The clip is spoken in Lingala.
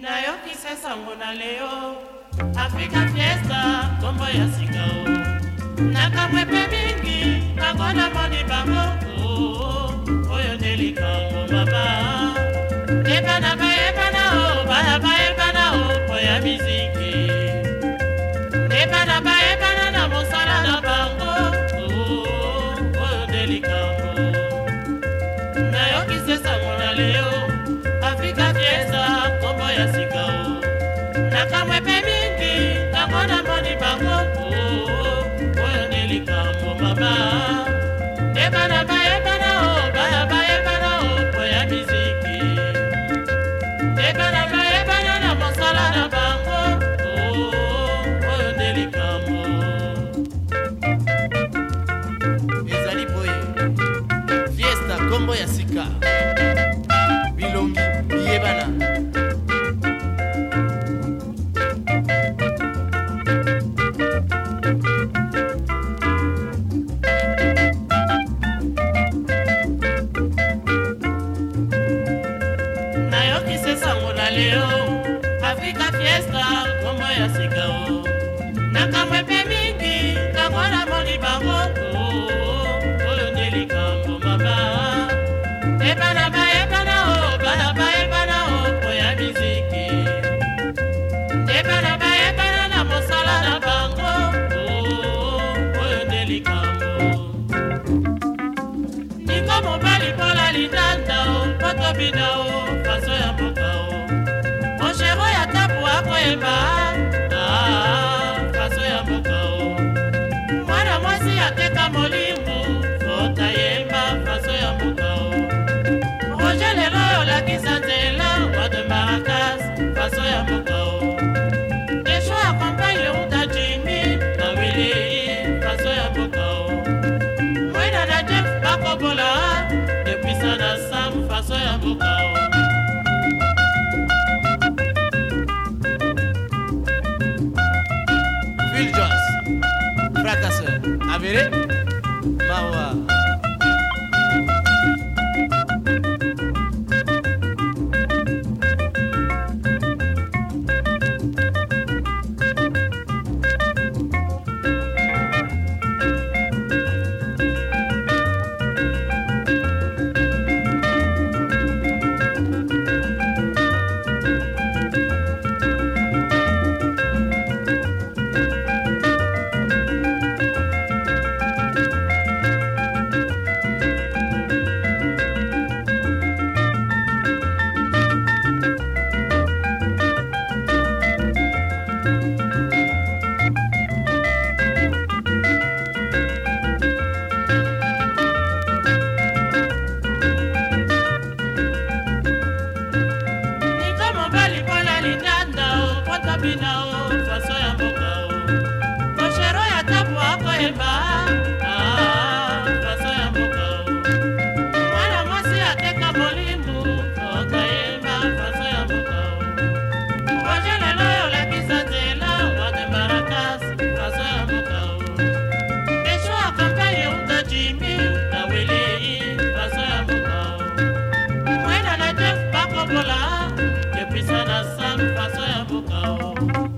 nayokisa sango na leo afrika fiesta kombo ya sika o nakamwepe mingi bakola ya sika o nakambo epe mingi ntango namoni bango oh, oyo nelikambo mama ndebana bayebana o baya bayebana o po ya miziki ndebana bayebana na mosala na bango oh, oyo nelikambo ezali boye fiesta kombo ya sika lelo afrika fiesta nkombo ya sika o nakamwe mpe mingi kakola molibango oyo nde likambo maba ebana bayebana o bana bayebana o po ya miziki ebana bayebana na mosala na bango oyo nde likambo niko mobali mpola lidanda o potobina o ya mokao mwana mwasi ateka molii Will Jones. Fratası haberi eh. bina o oh, faso ya mboka tocado.